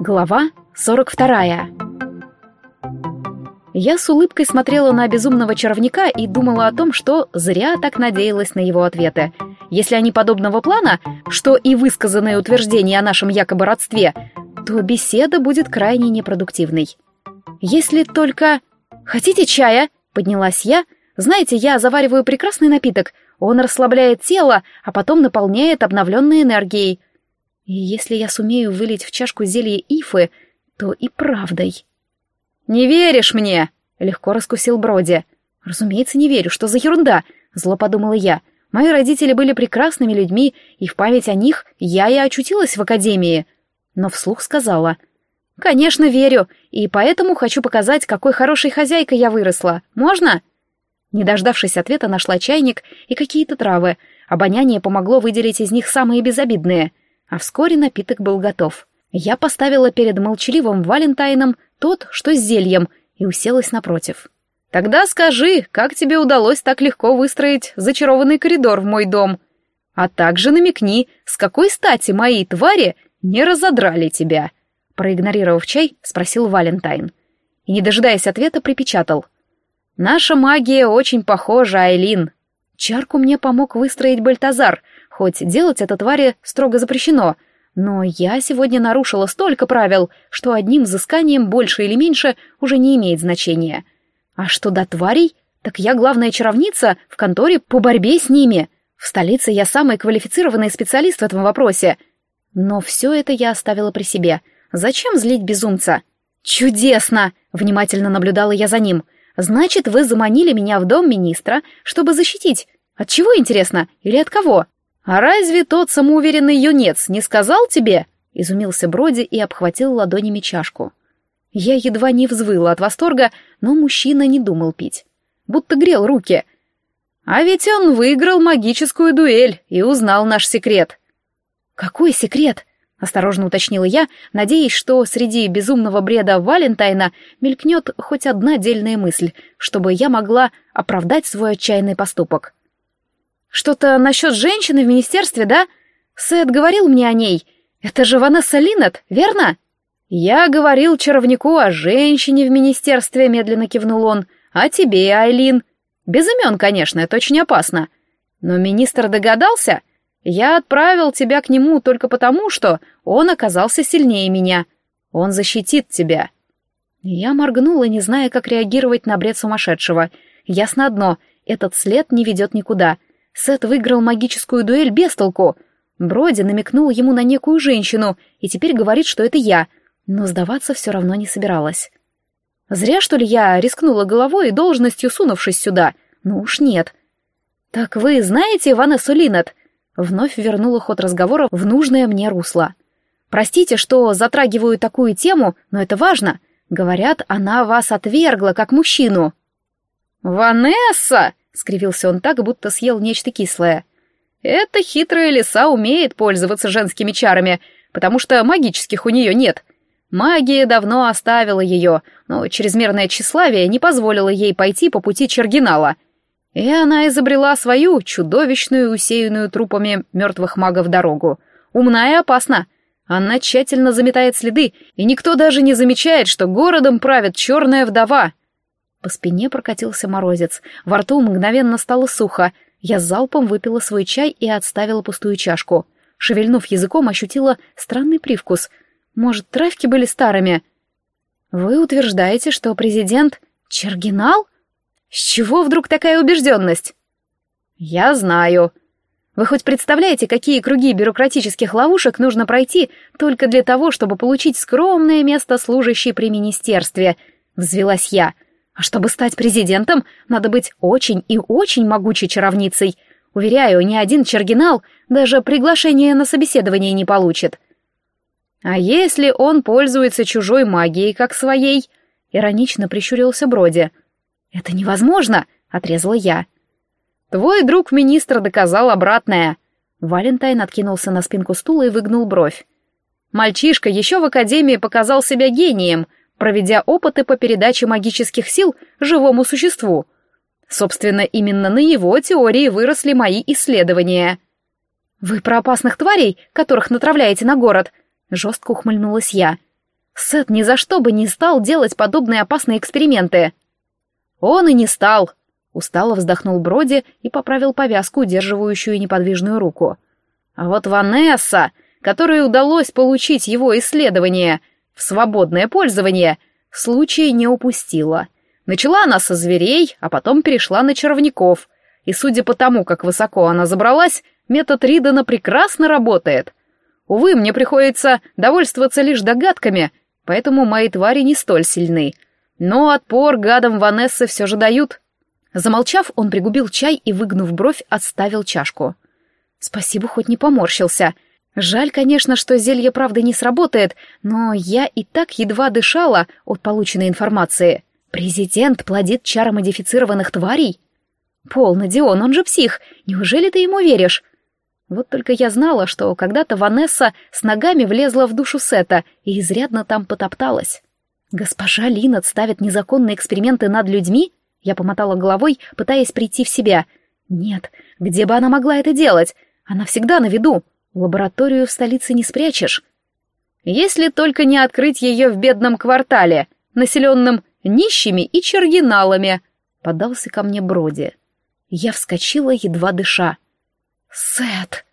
Глава 42 Я с улыбкой смотрела на безумного чаровника и думала о том, что зря так надеялась на его ответы. Если они подобного плана, что и высказанные утверждения о нашем якобы родстве, то беседа будет крайне непродуктивной. Если только... «Хотите чая?» — поднялась я. «Знаете, я завариваю прекрасный напиток. Он расслабляет тело, а потом наполняет обновленной энергией. И если я сумею вылить в чашку зелье ифы, то и правдой. «Не веришь мне?» — легко раскусил Броди. «Разумеется, не верю. Что за ерунда?» — зло подумала я. «Мои родители были прекрасными людьми, и в память о них я и очутилась в академии». Но вслух сказала. «Конечно, верю, и поэтому хочу показать, какой хорошей хозяйкой я выросла. Можно?» Не дождавшись ответа, нашла чайник и какие-то травы. Обоняние помогло выделить из них самые безобидные — а вскоре напиток был готов. Я поставила перед молчаливым Валентайном тот, что с зельем, и уселась напротив. «Тогда скажи, как тебе удалось так легко выстроить зачарованный коридор в мой дом? А также намекни, с какой стати мои твари не разодрали тебя?» Проигнорировав чай, спросил Валентайн. И, не дожидаясь ответа, припечатал. «Наша магия очень похожа, Айлин. Чарку мне помог выстроить Бальтазар, хоть делать это твари строго запрещено, но я сегодня нарушила столько правил, что одним взысканием больше или меньше уже не имеет значения. А что до тварей, так я главная чаровница в конторе по борьбе с ними. В столице я самый квалифицированный специалист в этом вопросе. Но все это я оставила при себе. Зачем злить безумца? «Чудесно!» — внимательно наблюдала я за ним. «Значит, вы заманили меня в дом министра, чтобы защитить. От чего, интересно? Или от кого?» «А разве тот самоуверенный юнец не сказал тебе?» — изумился Броди и обхватил ладонями чашку. Я едва не взвыла от восторга, но мужчина не думал пить. Будто грел руки. «А ведь он выиграл магическую дуэль и узнал наш секрет». «Какой секрет?» — осторожно уточнила я, надеясь, что среди безумного бреда Валентайна мелькнет хоть одна дельная мысль, чтобы я могла оправдать свой отчаянный поступок. Что-то насчет женщины в министерстве, да? Сет говорил мне о ней. Это же Ванесса Линнет, верно? Я говорил чаровнику о женщине в министерстве, медленно кивнул он. А тебе, Айлин? Без имен, конечно, это очень опасно. Но министр догадался? Я отправил тебя к нему только потому, что он оказался сильнее меня. Он защитит тебя. Я моргнула, не зная, как реагировать на бред сумасшедшего. Ясно одно, этот след не ведет никуда — Сет выиграл магическую дуэль без толку. Броди намекнул ему на некую женщину и теперь говорит, что это я, но сдаваться все равно не собиралась. Зря, что ли, я рискнула головой и должностью сунувшись сюда? Ну уж нет. «Так вы знаете Ванессу Линнет?» Вновь вернула ход разговора в нужное мне русло. «Простите, что затрагиваю такую тему, но это важно. Говорят, она вас отвергла, как мужчину». «Ванесса!» — скривился он так, будто съел нечто кислое. «Эта хитрая лиса умеет пользоваться женскими чарами, потому что магических у нее нет. Магия давно оставила ее, но чрезмерное тщеславие не позволило ей пойти по пути Чергинала. И она изобрела свою чудовищную, усеянную трупами мертвых магов дорогу. Умна и опасна. Она тщательно заметает следы, и никто даже не замечает, что городом правит черная вдова, по спине прокатился морозец, во рту мгновенно стало сухо. Я залпом выпила свой чай и отставила пустую чашку. Шевельнув языком, ощутила странный привкус. Может, травки были старыми? Вы утверждаете, что президент Чергинал? С чего вдруг такая убежденность? Я знаю. Вы хоть представляете, какие круги бюрократических ловушек нужно пройти только для того, чтобы получить скромное место служащей при министерстве? Взвелась я — а чтобы стать президентом, надо быть очень и очень могучей чаровницей. Уверяю, ни один чергинал даже приглашение на собеседование не получит. А если он пользуется чужой магией, как своей? Иронично прищурился Броди. Это невозможно, отрезала я. Твой друг-министр доказал обратное. Валентайн откинулся на спинку стула и выгнул бровь. Мальчишка еще в академии показал себя гением — проведя опыты по передаче магических сил живому существу. Собственно, именно на его теории выросли мои исследования. «Вы про опасных тварей, которых натравляете на город?» — жестко ухмыльнулась я. Сет ни за что бы не стал делать подобные опасные эксперименты. Он и не стал. Устало вздохнул Броди и поправил повязку, удерживающую неподвижную руку. А вот Ванесса, которой удалось получить его исследование в свободное пользование, случая не упустила. Начала она со зверей, а потом перешла на чаровников. И судя по тому, как высоко она забралась, метод Ридена прекрасно работает. Увы, мне приходится довольствоваться лишь догадками, поэтому мои твари не столь сильны. Но отпор гадам Ванессы все же дают. Замолчав, он пригубил чай и, выгнув бровь, отставил чашку. Спасибо, хоть не поморщился. Жаль, конечно, что зелье правда не сработает, но я и так едва дышала от полученной информации. Президент плодит чаромодифицированных тварей? Полно, Дион, он же псих. Неужели ты ему веришь? Вот только я знала, что когда-то Ванесса с ногами влезла в душу Сета и изрядно там потопталась. Госпожа Линнет ставит незаконные эксперименты над людьми? Я помотала головой, пытаясь прийти в себя. Нет, где бы она могла это делать? Она всегда на виду. Лабораторию в столице не спрячешь. Если только не открыть ее в бедном квартале, населенном нищими и чергиналами, подался ко мне Броди. Я вскочила, едва дыша. «Сет!»